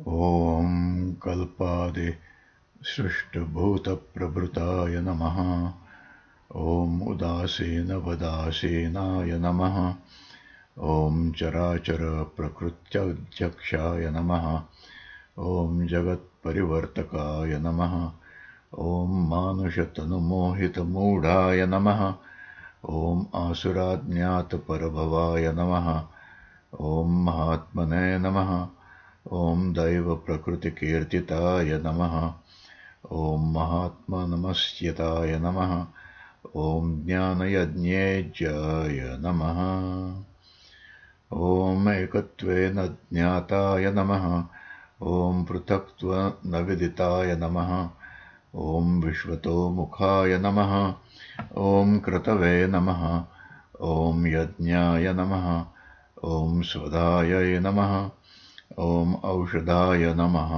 ॐ कल्पादिसृष्टभूतप्रभृताय नमः। ॐ उदासीनवदासीनाय नमः। ॐ चराचरप्रकृत्यध्यक्षाय नमः। ॐ जगत्परिवर्तकाय नमः। ॐ मानुषतनुमोहितमूढाय नमः। ॐ आसुराज्ञातपरभवाय नमः। ॐ महात्मने नमः ॐ दैवप्रकृतिकीर्तिताय नमः। ॐ महात्मनमस्यताय नमः। ॐ ज्ञानयज्ञेज्याय नमः। ॐ एकत्वेन ज्ञाताय नमः। ॐ पृथक्त्वनविदिताय नमः। ॐ विश्वतोमुखाय नमः। ॐ क्रतवे नमः। ॐ यज्ञाय नमः। ॐ स्वधायै नमः ॐ औषधाय नमः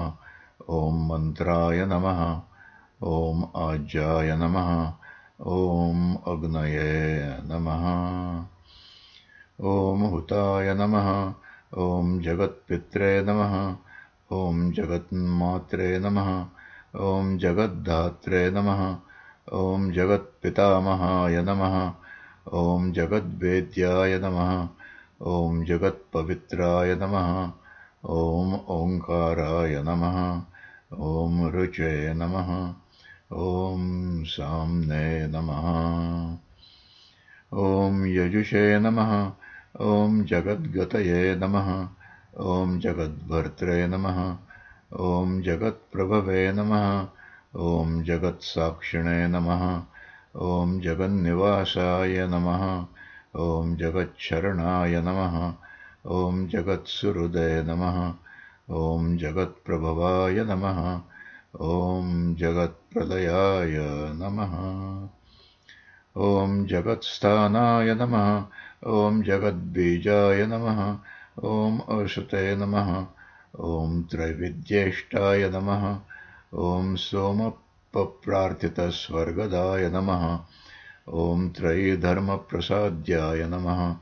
ॐ मन्त्राय नमः ॐ आज्याय नमः ॐ अग्नये नमः ॐ हुताय नमः ॐ जगत्पित्रे नमः ॐ जगन्मात्रे नमः ॐ जगद्धात्रे नमः ॐ जगत्पितामहाय नमः ॐ जगद्वेद्याय नमः ॐ जगत्पवित्राय नमः ॐ ओङ्काराय नमः। ॐ रुचे नमः। ॐ साम्ने नमः। ॐ यजुषे नमः। ॐ जगद्गतये नमः। ॐ जगद्भर्त्रे नमः। ॐ जगत्प्रभवे नमः। ॐ जगत्साक्षिणे नमः। ॐ जगन्निवासाय नमः। ॐ जगच्छरणाय नमः ॐ जगत्सुहृदय नमः। ॐ जगत्प्रभवाय नमः। ॐ जगत्प्रलयाय नमः। ॐ जगत्स्थानाय नमः। ॐ जगद्बीजाय नमः। ॐ अश्रुते नमः। ॐ त्रैविद्येष्टाय नमः। ॐ सोमपप्रार्थितस्वर्गदाय नमः। ॐ त्रयीधर्मप्रसाद्याय नमः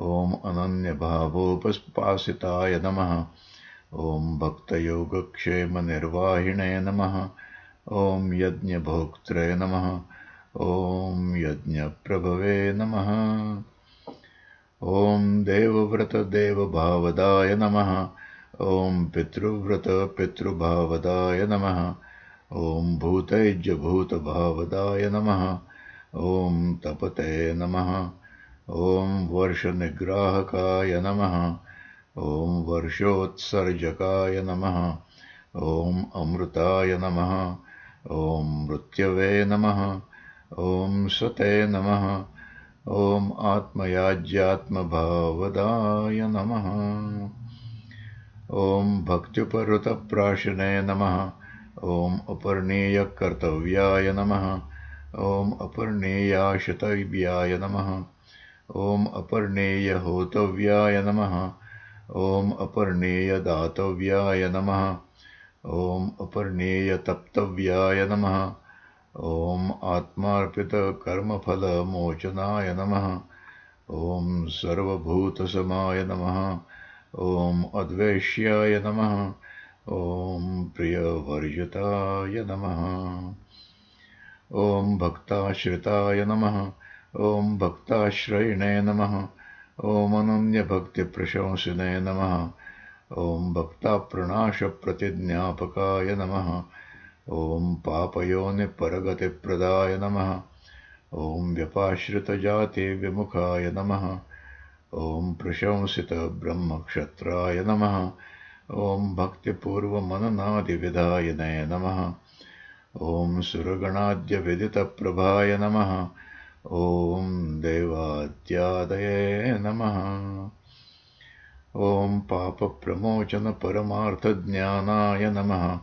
ॐ अनन्यभावोपस्पासिताय नमः। ॐ भक्तयोगक्षेमनिर्वाहिणे नमः। ॐ यज्ञभोक्त्रे नमः। ॐ यज्ञप्रभवे नमः। ॐ देवव्रतदेवभावदाय नमः। ॐ पितृव्रतपितृभावदाय नमः। ॐ भूतैज्यभूतभावदाय नमः। ॐ तपते नमः ॐ वर्षनिग्राहकाय नमः। ॐ वर्षोत्सर्जकाय नमः। ॐ अमृताय नमः। ॐ मृत्यवे नमः। ॐ सते नमः। ॐ आत्मयाज्यात्मभावदाय नमः। ॐ भक्त्युपहृतप्राशिने नमः। ॐ अपर्णीयकर्तव्याय नमः। ॐ अपर्णेयाशतव्याय नमः ॐ अपर्णेयहोतव्याय नमः। ॐ अपर्णेयदातव्याय नमः। ॐ अपर्णेयतप्तव्याय नमः। ॐ आत्मार्पितकर्मफलमोचनाय नमः। ॐ सर्वभूतसमाय नमः। ॐ अद्वेष्याय नमः। ॐ प्रियवर्जिताय नमः। ॐ भक्ताश्रिताय नमः ॐ भक्ताश्रयिणे नमः। ॐ अनन्यभक्तिप्रशंसिने नमः। ॐ भक्ताप्रणाशप्रतिज्ञापकाय नमः। ॐ पापयोनिपरगतिप्रदाय नमः। ॐ व्यपाश्रितजातिविमुखाय नमः। ॐ प्रशंसितब्रह्मक्षत्राय नमः। ॐ भक्तिपूर्वमननादिविधायिने नमः। ॐ सुरगणाद्यविदितप्रभाय नमः ॐ देवाद्यादये नमः। ॐ पापप्रमोचनपरमार्थज्ञानाय नमः।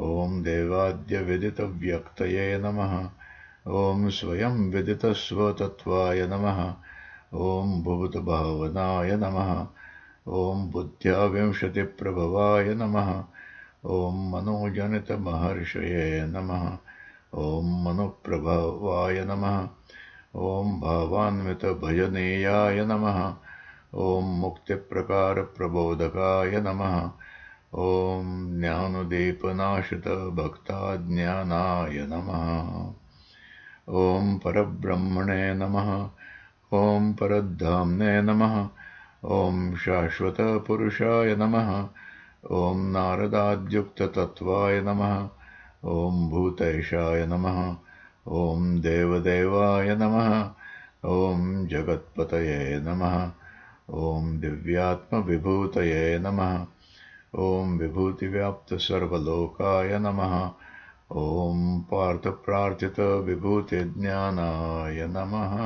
ॐ देवाद्यविदितव्यक्तये नमः। ॐ स्वयं विदितस्वतत्त्वाय नमः। ॐ भूतभावनाय नमः। ॐ बुद्ध्याविंशतिप्रभवाय नमः। ॐ मनोजनितमहर्षये नमः। ॐ मनुप्रभवाय नमः ॐ भावान्वितभजनेयाय नमः। ॐ मुक्तिप्रकारप्रबोधकाय नमः। ॐ ज्ञानदीपनाशितभक्ताज्ञानाय नमः। ॐ परब्रह्मणे नमः। ॐ परद्धाम्ने नमः। ॐ शाश्वतपुरुषाय नमः। ॐ नारदाद्युक्ततत्त्वाय नमः। ॐ भूतेशाय नमः ॐ देवदेवाय नमः। ॐ जगत्पतये नमः। ॐ दिव्यात्मविभूतये नमः। ॐ विभूतिव्याप्तसर्वलोकाय नमः। ॐ पार्थप्रार्थितविभूतिज्ञानाय नमः